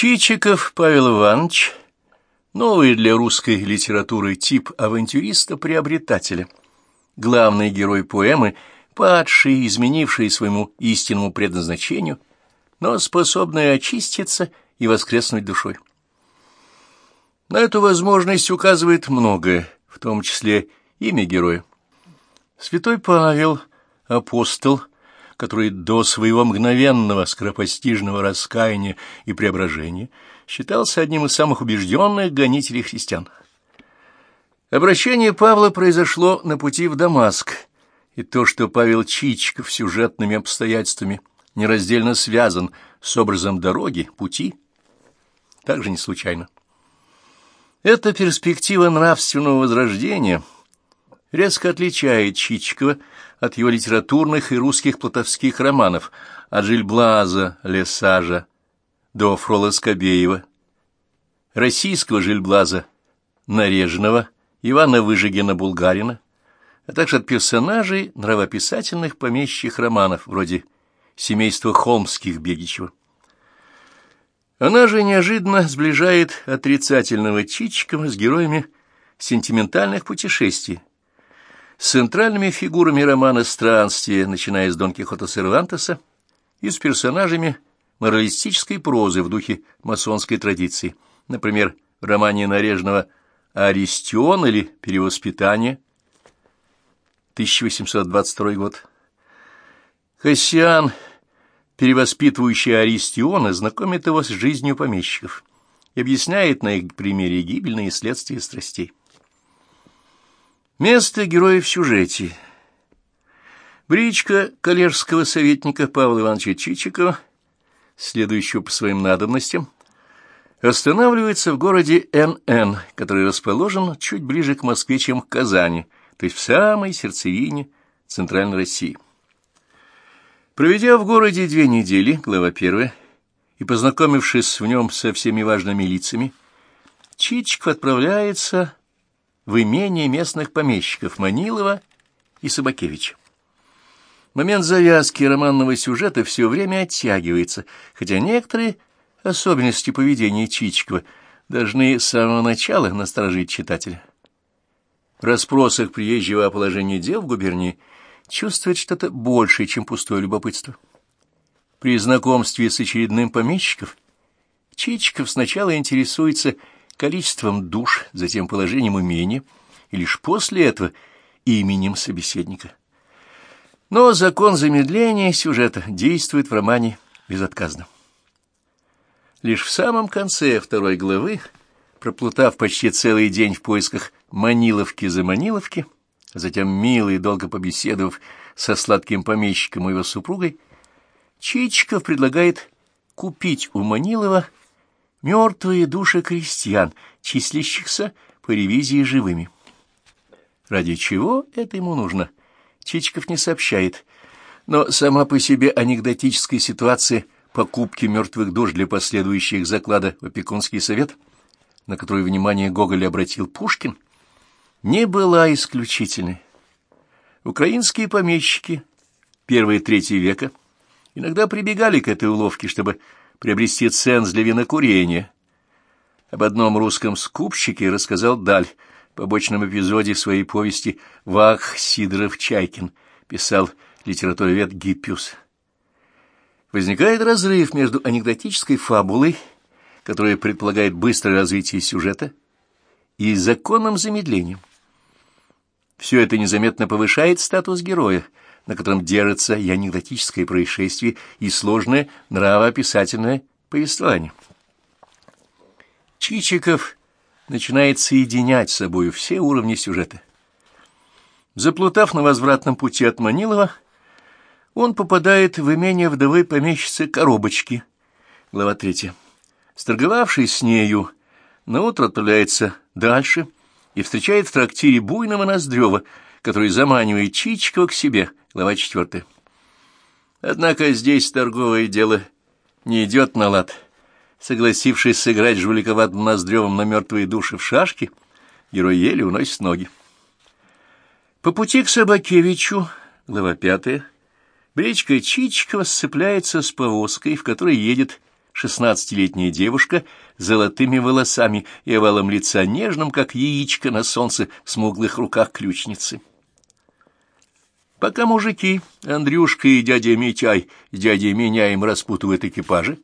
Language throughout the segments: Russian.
Чичиков Павел Иванович, новый для русской литературы тип авантюриста-приобретателя, главный герой поэмы, падший, изменивший своему истинному предназначению, но способный очиститься и воскреснуть душой. На эту возможность указывает многое, в том числе имя героя. Святой Павел, апостол, который до своего мгновенного скоропостижного раскаяния и преображения считался одним из самых убежденных гонителей христиан. Обращение Павла произошло на пути в Дамаск, и то, что Павел Чичиков сюжетными обстоятельствами нераздельно связан с образом дороги, пути, также не случайно. Эта перспектива нравственного возрождения резко отличает Чичикова от его литературных и русских плотовских романов, от Жильблаза, Лесажа до Фрола Скобеева, российского Жильблаза, Нарежного, Ивана Выжигина-Булгарина, а также от персонажей нравописательных помещих романов, вроде «Семейства Холмских Бегичева». Она же неожиданно сближает отрицательного Чичикова с героями сентиментальных путешествий, центральными фигурами романа «Странствие», начиная с Дон Кихота Сервантеса, и с персонажами моралистической прозы в духе масонской традиции, например, в романе Нарежного «Аристион» или «Перевоспитание» 1822 год. Кассиан перевоспитывающий Аристиона, знакомит его с жизнью помещиков и объясняет на их примере гибельные следствия страстей. Место героя в сюжете. Бричка коллежского советника Павла Ивановича Чичикова, следующего по своим надобностям, останавливается в городе НН, который расположен чуть ближе к Москве, чем к Казани, то есть в самой сердцевине Центральной России. Проведя в городе две недели, глава первая, и познакомившись в нем со всеми важными лицами, Чичиков отправляется в имение местных помещиков Манилова и Собакевича. Момент завязки романного сюжета все время оттягивается, хотя некоторые особенности поведения Чичикова должны с самого начала насторожить читателя. В расспросах приезжего о положении дел в губернии чувствует что-то большее, чем пустое любопытство. При знакомстве с очередным помещиком Чичиков сначала интересуется количеством душ, затем положением имения, и лишь после этого именем собеседника. Но закон замедления сюжета действует в романе безотказно. Лишь в самом конце второй главы, проплутав почти целый день в поисках Маниловки за Маниловки, Затем, мило и долго побеседовав со сладким помещиком и его супругой, Чичиков предлагает купить у Манилова мертвые души крестьян, числящихся по ревизии живыми. Ради чего это ему нужно, Чичиков не сообщает, но сама по себе анекдотическая ситуация покупки мертвых душ для последующих заклада в опекунский совет, на которую внимание Гоголя обратил Пушкин, не была исключительной. Украинские помещики первые третьи века иногда прибегали к этой уловке, чтобы приобрести ценз для винокурения. Об одном русском скупщике рассказал Даль в побочном эпизоде своей повести «Вах Сидоров-Чайкин», писал литературовед Гиппиус. Возникает разрыв между анекдотической фабулой, которая предполагает быстрое развитие сюжета, и законным замедлением. Все это незаметно повышает статус героя, на котором держится и анекдотическое происшествие, и сложное нравоописательное повествование. Чичиков начинает соединять с собой все уровни сюжета. Заплутав на возвратном пути от Манилова, он попадает в имение вдовы помещицы Коробочки, глава третья. Сторговавшись с нею, наутро отправляется дальше — и встречает в трактире буйного Ноздрева, который заманивает Чичикова к себе, глава четвертая. Однако здесь торговое дело не идет на лад. Согласившись сыграть жуликоватым Ноздревым на мертвые души в шашки, герой еле уносит ноги. По пути к Собакевичу, глава пятая, бричка Чичикова сцепляется с повозкой, в которой едет шестнадцатилетняя девушка с золотыми волосами и овалом лица нежным, как яичко на солнце, в смуглых руках ключницы. Пока мужики, Андрюшка и дядя Митяй с дядей Меняем распутывают экипажи,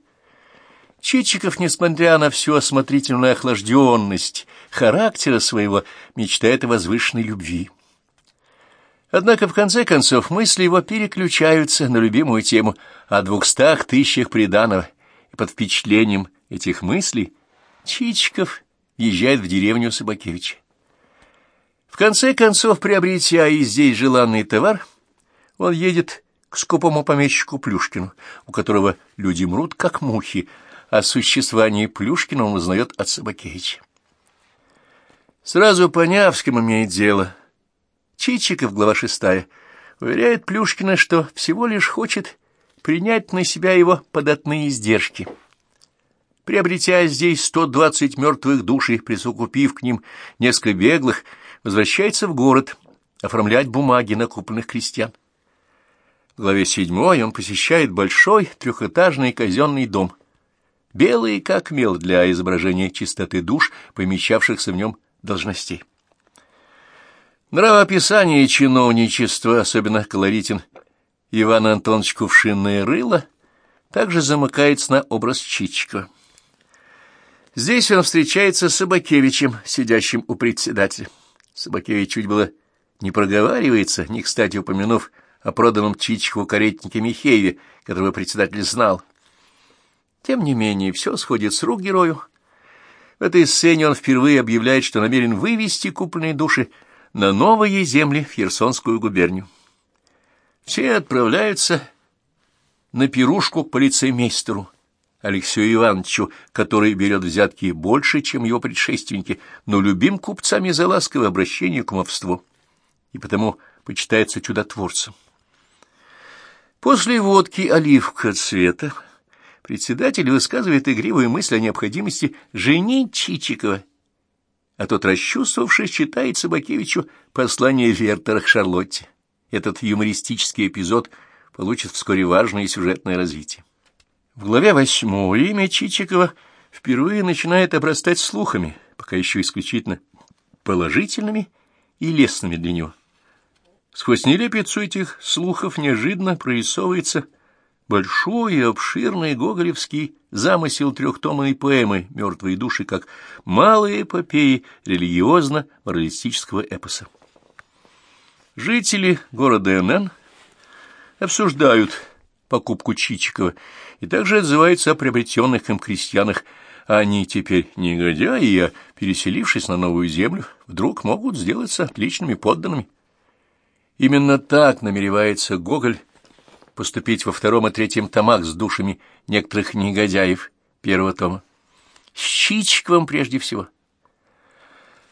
Чичиков, несмотря на всю осмотрительную охлажденность характера своего, мечтает о возвышенной любви. Однако, в конце концов, мысли его переключаются на любимую тему о двухстах тысячах приданого, и под впечатлением этих мыслей Чичиков езжает в деревню Собакевича. В конце концов, приобретя и здесь желанный товар, он едет к скупому помещику Плюшкину, у которого люди мрут, как мухи, о существовании Плюшкина он узнает от Собакевича. Сразу поняв, с кем имеет дело, Чичиков, глава шестая, уверяет Плюшкина, что всего лишь хочет принять на себя его податные издержки. Приобретя здесь сто двадцать мертвых душ и присукупив к ним несколько беглых, возвращается в город оформлять бумаги накупленных крестьян. В главе седьмой он посещает большой трехэтажный казенный дом, белый как мел для изображения чистоты душ, помещавшихся в нем должностей. Нравоописание чиновничества, особенно колоритен Иван Антонович Кувшинное рыло, также замыкается на образ Чичикова. Здесь он встречается с Собакевичем, сидящим у председателя. Собакевич чуть было не проговаривается, не кстати упомянув о проданном Чичикову каретнике Михееве, которого председатель знал. Тем не менее, все сходит с рук герою. В этой сцене он впервые объявляет, что намерен вывести купленные души на новые земли в Херсонскую губернию. Все отправляются на пирушку к полицеймейстеру Алексею Ивановичу, который берет взятки больше, чем его предшественники, но любим купцами за ласковое обращение к кумовству, и потому почитается чудотворцем. После водки оливка цвета председатель высказывает игривую мысль о необходимости женить Чичикова а тот, расчувствовавшись, читает Собакевичу послание Вертера к Шарлотте. Этот юмористический эпизод получит вскоре важное сюжетное развитие. В главе восьмой имя Чичикова впервые начинает обрастать слухами, пока еще исключительно положительными и лестными для него. Сквозь нелепицу этих слухов неожиданно прорисовывается большой и обширный гоголевский замысел трехтомной поэмы «Мертвые души» как малые эпопеи религиозно-моралистического эпоса. Жители города НН обсуждают покупку Чичикова и также отзываются о приобретенных им крестьянах. Они теперь негодяи, а, переселившись на новую землю, вдруг могут сделаться отличными подданными. Именно так намеревается Гоголь поступить во втором и третьем томах с душами некоторых негодяев первого тома. С Чичиковым прежде всего.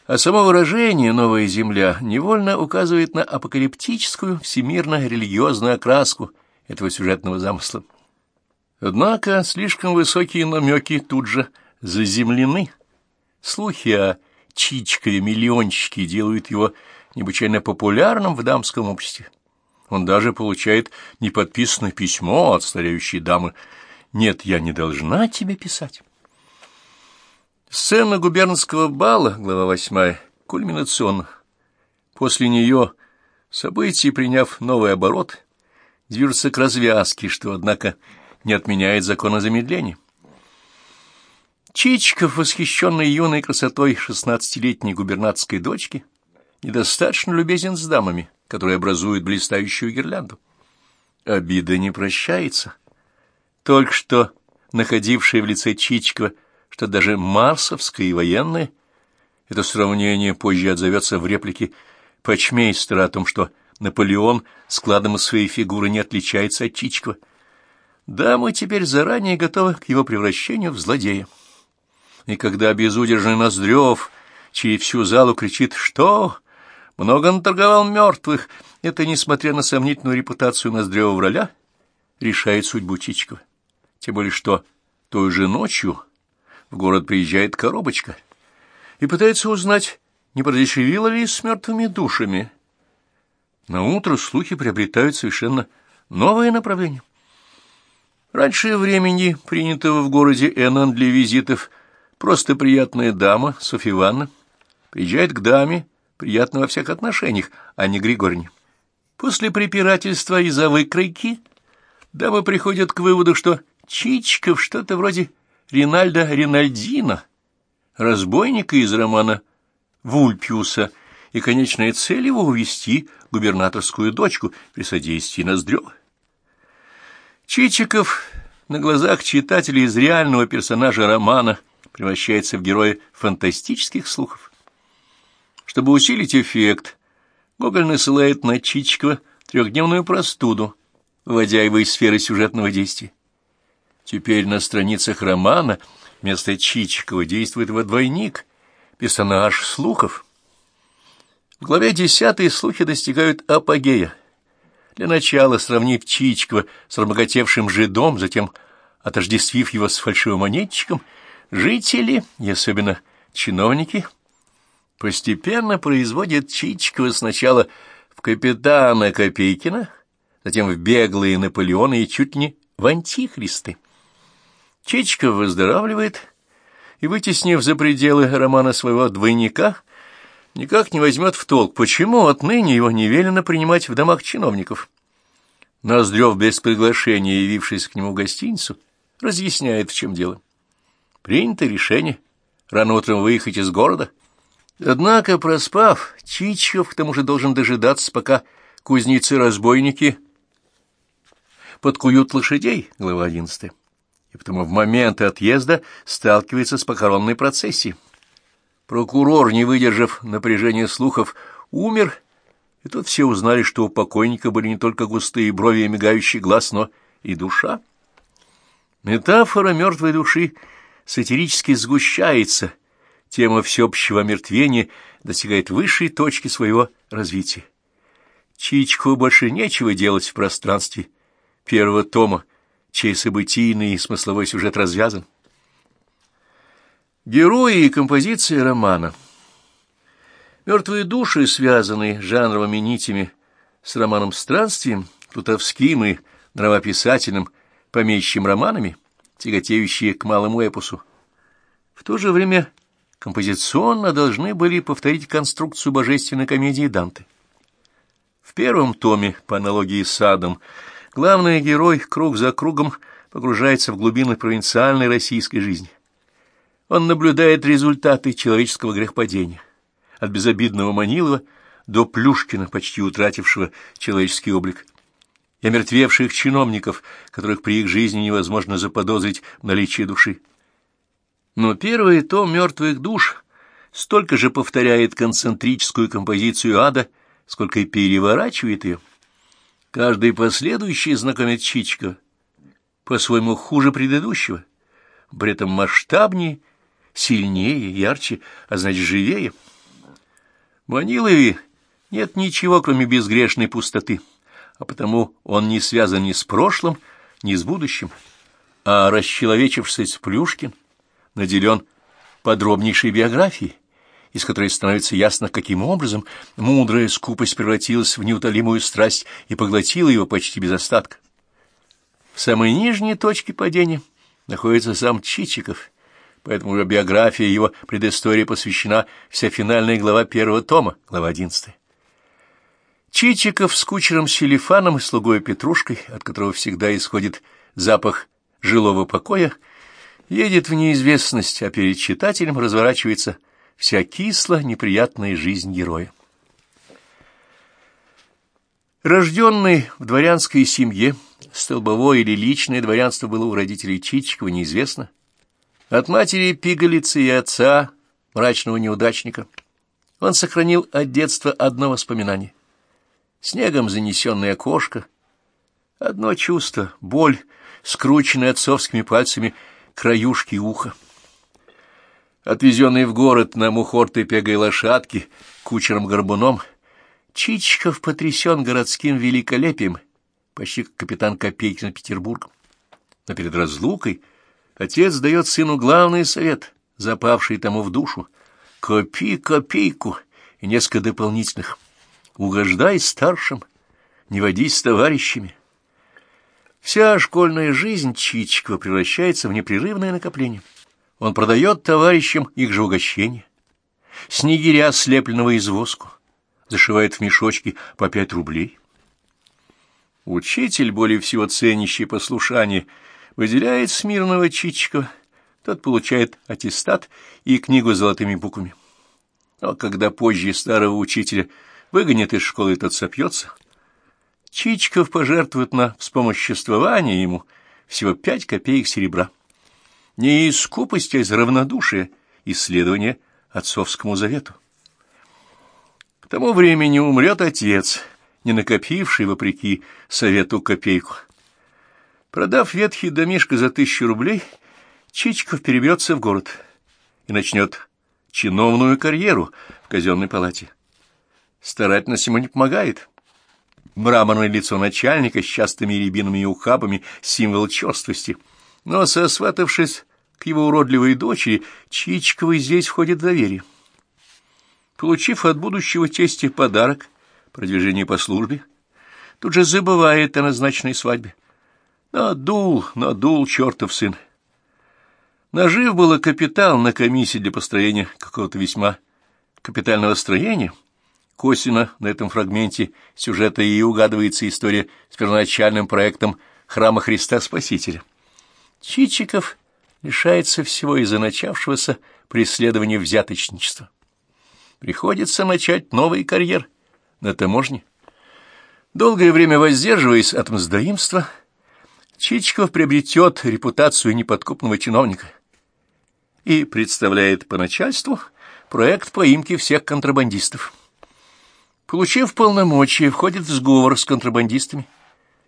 А само выражение «новая земля» невольно указывает на апокалиптическую всемирно-религиозную окраску этого сюжетного замысла. Однако слишком высокие намеки тут же заземлены. Слухи о Чичкове-миллиончике делают его необычайно популярным в дамском обществе. Он даже получает неподписанное письмо от стареющей дамы. «Нет, я не должна тебе писать». Сцена губернского бала, глава восьмая, кульминационна. После нее события, приняв новый оборот, движутся к развязке, что, однако, не отменяет закона замедления. Чичиков, восхищенный юной красотой шестнадцатилетней губернаторской дочки, недостаточно любезен с дамами, которые образуют блистающую гирлянду. Обида не прощается. Только что находившее в лице Чичикова, что даже марсовское и военное, это сравнение позже отзовется в реплике Пачмейстера о том, что Наполеон складом своей фигуры не отличается от Чичикова. Да, мы теперь заранее готовы к его превращению в злодея. И когда безудержный Ноздрев через всю залу кричит «Что? много наторговал мертвых. Это, несмотря на сомнительную репутацию Ноздрева враля, решает судьбу Чичикова. Тем более, что той же ночью в город приезжает коробочка и пытается узнать, не продешевило ли с мертвыми душами. На утро слухи приобретают совершенно новое направление. Раньше времени, принятого в городе Эннон для визитов, просто приятная дама, Софья Ивановна, приезжает к даме, приятно во всех отношениях, а не Григорьевне. После препирательства из-за выкройки дама приходит к выводу, что Чичиков что-то вроде Ринальда Ринальдина, разбойника из романа Вульпиуса, и конечная цель его увести губернаторскую дочку при содействии Ноздрёва. Чичиков на глазах читателей из реального персонажа романа превращается в героя фантастических слухов. Чтобы усилить эффект, Гоголь насылает на Чичикова трехдневную простуду, выводя его из сферы сюжетного действия. Теперь на страницах романа вместо Чичикова действует его двойник, персонаж слухов. В главе десятой слухи достигают апогея. Для начала, сравнив Чичикова с разбогатевшим жидом, затем отождествив его с фальшивомонетчиком, жители, и особенно чиновники, постепенно производят Чичикова сначала в капитана Копейкина, затем в беглые Наполеоны и чуть не в антихристы. Чичиков выздоравливает и, вытеснив за пределы романа своего двойника, никак не возьмет в толк, почему отныне его не велено принимать в домах чиновников. Ноздрев без приглашения, явившись к нему в гостиницу, разъясняет, в чем дело. Принято решение рано утром выехать из города. Однако, проспав, Чичиков к тому же должен дожидаться, пока кузнецы-разбойники подкуют лошадей, глава одиннадцатая, и потому в момент отъезда сталкивается с похоронной процессией. Прокурор, не выдержав напряжения слухов, умер, и тут все узнали, что у покойника были не только густые брови и мигающий глаз, но и душа. Метафора мертвой души сатирически сгущается, тема всеобщего омертвения достигает высшей точки своего развития. Чичку больше нечего делать в пространстве первого тома, чей событийный и смысловой сюжет развязан. Герои и композиции романа. Мертвые души, связанные жанровыми нитями с романом «Странствием», плутовским и нравописательным помещим романами, тяготеющие к малому эпосу. В то же время композиционно должны были повторить конструкцию божественной комедии Данте. В первом томе, по аналогии с Адом, главный герой круг за кругом погружается в глубины провинциальной российской жизни. Он наблюдает результаты человеческого грехпадения, от безобидного Манилова до Плюшкина, почти утратившего человеческий облик, и омертвевших чиновников, которых при их жизни невозможно заподозрить в наличии души. Но первый том «Мертвых душ» столько же повторяет концентрическую композицию ада, сколько и переворачивает ее. Каждый последующий знакомит Чичка по-своему хуже предыдущего, при этом масштабнее сильнее, ярче, а значит, живее. В Манилове нет ничего, кроме безгрешной пустоты, а потому он не связан ни с прошлым, ни с будущим, а расчеловечившись Плюшкин наделен подробнейшей биографией, из которой становится ясно, каким образом мудрая скупость превратилась в неутолимую страсть и поглотила его почти без остатка. В самой нижней точке падения находится сам Чичиков, поэтому его биография его предыстории посвящена вся финальная глава первого тома, глава одиннадцатая. Чичиков с кучером Селифаном и слугой Петрушкой, от которого всегда исходит запах жилого покоя, едет в неизвестность, а перед читателем разворачивается вся кисло неприятная жизнь героя. Рожденный в дворянской семье, столбовое или личное дворянство было у родителей Чичикова неизвестно, от матери пигалицы и отца, мрачного неудачника, он сохранил от детства одно воспоминание. Снегом занесенное окошко, одно чувство — боль, скрученная отцовскими пальцами краюшки уха. Отвезенный в город на мухортой пегой лошадке кучером-горбуном, Чичиков потрясен городским великолепием, почти как капитан Копейкин Петербургом. Но перед разлукой — Отец дает сыну главный совет, запавший тому в душу. Копи копейку и несколько дополнительных. Угождай старшим, не водись с товарищами. Вся школьная жизнь Чичикова превращается в непрерывное накопление. Он продает товарищам их же угощения, снегиря, слепленного из воску, зашивает в мешочки по пять рублей. Учитель, более всего ценящий послушание, выделяет смирного Чичикова, тот получает аттестат и книгу с золотыми буквами. Но когда позже старого учителя выгонят из школы, тот сопьется. Чичиков пожертвует на вспомоществование ему всего пять копеек серебра. Не из скупости, а из равнодушия исследования отцовскому завету. К тому времени умрет отец, не накопивший, вопреки совету, копейку. Продав ветхий домишко за тысячу рублей, Чичиков переберется в город и начнет чиновную карьеру в казенной палате. Старательность ему не помогает. Мраморное лицо начальника с частыми рябинами и ухабами — символ черствости. Но, сосватавшись к его уродливой дочери, Чичиковой здесь входит доверие. Получив от будущего тестя подарок, продвижение по службе, тут же забывает о назначенной свадьбе. Надул, надул чертов сын. Нажив было капитал на комиссии для построения какого-то весьма капитального строения. Косвенно на этом фрагменте сюжета и угадывается история с первоначальным проектом храма Христа Спасителя. Чичиков лишается всего из-за начавшегося преследования взяточничества. Приходится начать новый карьер на таможне. Долгое время воздерживаясь от мздоимства, Чичиков приобретет репутацию неподкупного чиновника — и представляет по начальству проект поимки всех контрабандистов. Получив полномочия, входит в сговор с контрабандистами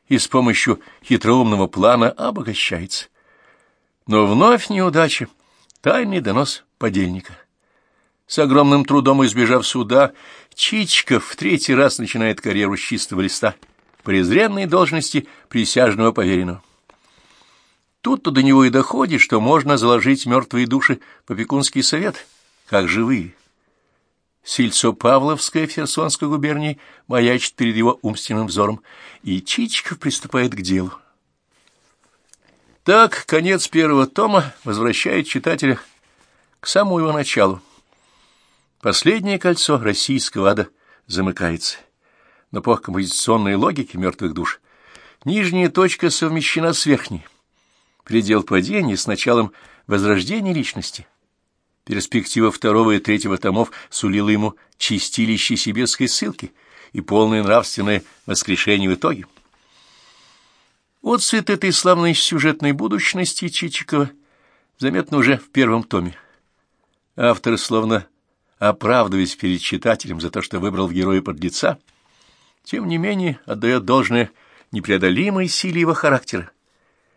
и с помощью хитроумного плана обогащается. Но вновь неудача, тайный донос подельника. С огромным трудом избежав суда, Чичиков в третий раз начинает карьеру с чистого листа, презренной должности присяжного поверенного. Тут-то до него и доходит, что можно заложить мертвые души в опекунский совет, как живые. Сельцо Павловское в Херсонской губернии маячит перед его умственным взором, и Чичиков приступает к делу. Так, конец первого тома возвращает читателя к самому его началу. Последнее кольцо российского ада замыкается. Но по композиционной логике мертвых душ нижняя точка совмещена с верхней предел падения с началом возрождения личности. Перспектива второго и третьего томов сулила ему чистилище сибирской ссылки и полное нравственное воскрешение в итоге. Отцвет этой славной сюжетной будущности Чичикова заметно уже в первом томе. Автор, словно оправдываясь перед читателем за то, что выбрал в героя подлеца, тем не менее отдает должное непреодолимой силе его характера,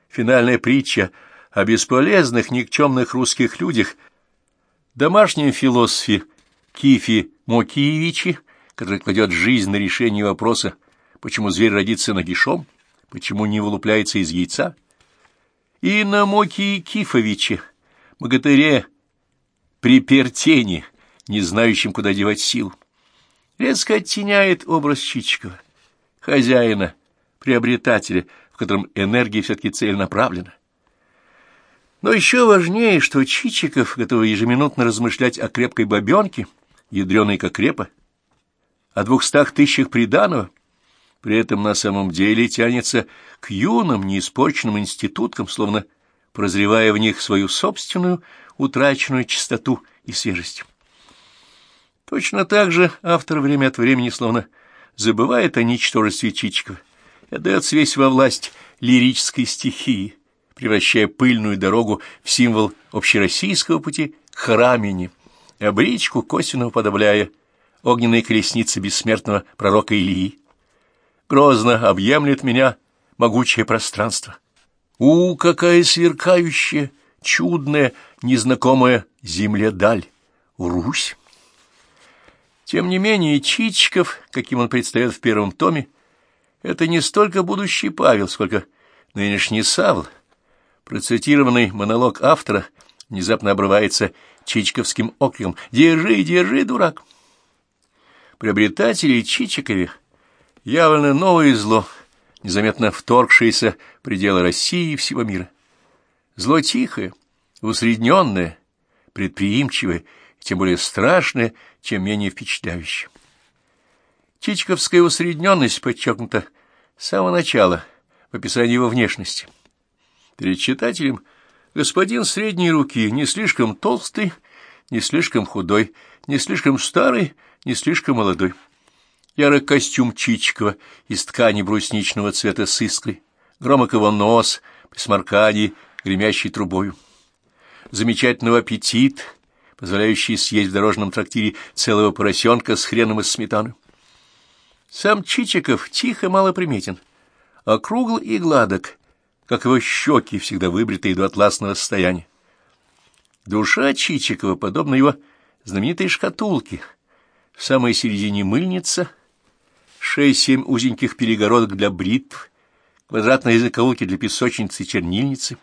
финальная притча о бесполезных, никчемных русских людях, домашнем философе Кифи Мокиевиче, который кладет жизнь на решение вопроса, почему зверь родится нагишом, почему не вылупляется из яйца, и на Мокии Кифовиче, богатыре Припертени, не знающим, куда девать сил, резко оттеняет образ Чичикова, хозяина, приобретателя, в котором энергия все-таки целенаправлена. Но еще важнее, что Чичиков готов ежеминутно размышлять о крепкой бабенке, ядреной как крепа, о двухстах тысячах приданого, при этом на самом деле тянется к юным, неиспорченным институткам, словно прозревая в них свою собственную утраченную чистоту и свежесть. Точно так же автор время от времени словно забывает о ничтожестве Чичикова отдается весь во власть лирической стихии, превращая пыльную дорогу в символ общероссийского пути к храмине, а бричку косвенно уподобляя огненной колеснице бессмертного пророка Илии. Грозно объемлет меня могучее пространство. У, какая сверкающая, чудная, незнакомая земле даль! Русь! Тем не менее, Чичиков, каким он предстает в первом томе, это не столько будущий Павел, сколько нынешний Савл. Процитированный монолог автора внезапно обрывается чичиковским окриком «Держи, держи, дурак!». Приобретатели Чичикове явно новое зло, незаметно вторгшееся в пределы России и всего мира. Зло тихое, усредненное, предприимчивое, тем более страшное, чем менее впечатляющее. Чичковская усредненность подчеркнута с самого начала в описании его внешности. Перед читателем господин средней руки, не слишком толстый, не слишком худой, не слишком старый, не слишком молодой. Ярый костюм Чичикова из ткани брусничного цвета с искрой, громок его нос, при сморкании, гремящий трубою. Замечательный аппетит, позволяющий съесть в дорожном трактире целого поросенка с хреном из сметаны. Сам Чичиков тихо мало приметен, округл и гладок, как его щеки, всегда выбритые до атласного состояния. Душа Чичикова подобна его знаменитой шкатулке. В самой середине мыльница, шесть-семь узеньких перегородок для бритв, квадратные закоулки для песочницы и чернильницы.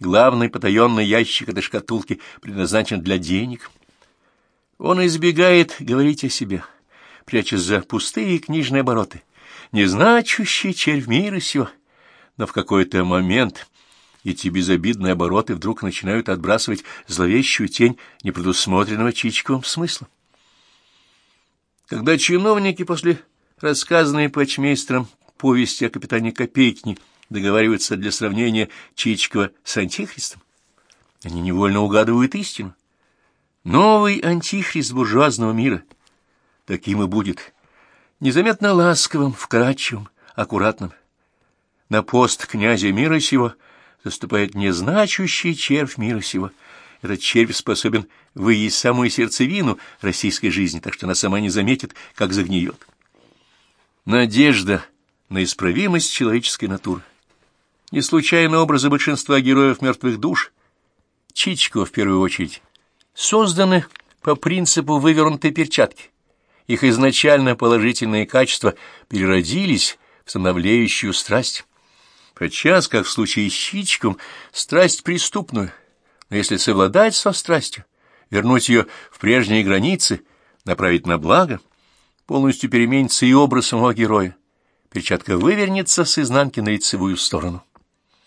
Главный потаенный ящик этой шкатулки предназначен для денег. Он избегает говорить о себе, прячась за пустые книжные обороты, незначущий червь мира сего. Но в какой-то момент эти безобидные обороты вдруг начинают отбрасывать зловещую тень непредусмотренного Чичковым смысла. Когда чиновники после рассказанной почмейстером повести о капитане Копейкине договариваются для сравнения Чичкова с Антихристом, они невольно угадывают истину. Новый Антихрист буржуазного мира таким и будет, незаметно ласковым, вкрадчивым, аккуратным. На пост князя мира сего — заступает незначущий червь мира сего. Этот червь способен выесть самую сердцевину российской жизни, так что она сама не заметит, как загниет. Надежда на исправимость человеческой натуры. Не случайно образы большинства героев мертвых душ, Чичкова в первую очередь, созданы по принципу вывернутой перчатки. Их изначально положительные качества переродились в становлеющую страсть. Подчас, как в случае с Чичиком, страсть преступную, но если совладать со страстью, вернуть ее в прежние границы, направить на благо, полностью переменится и образ самого героя. Перчатка вывернется с изнанки на лицевую сторону.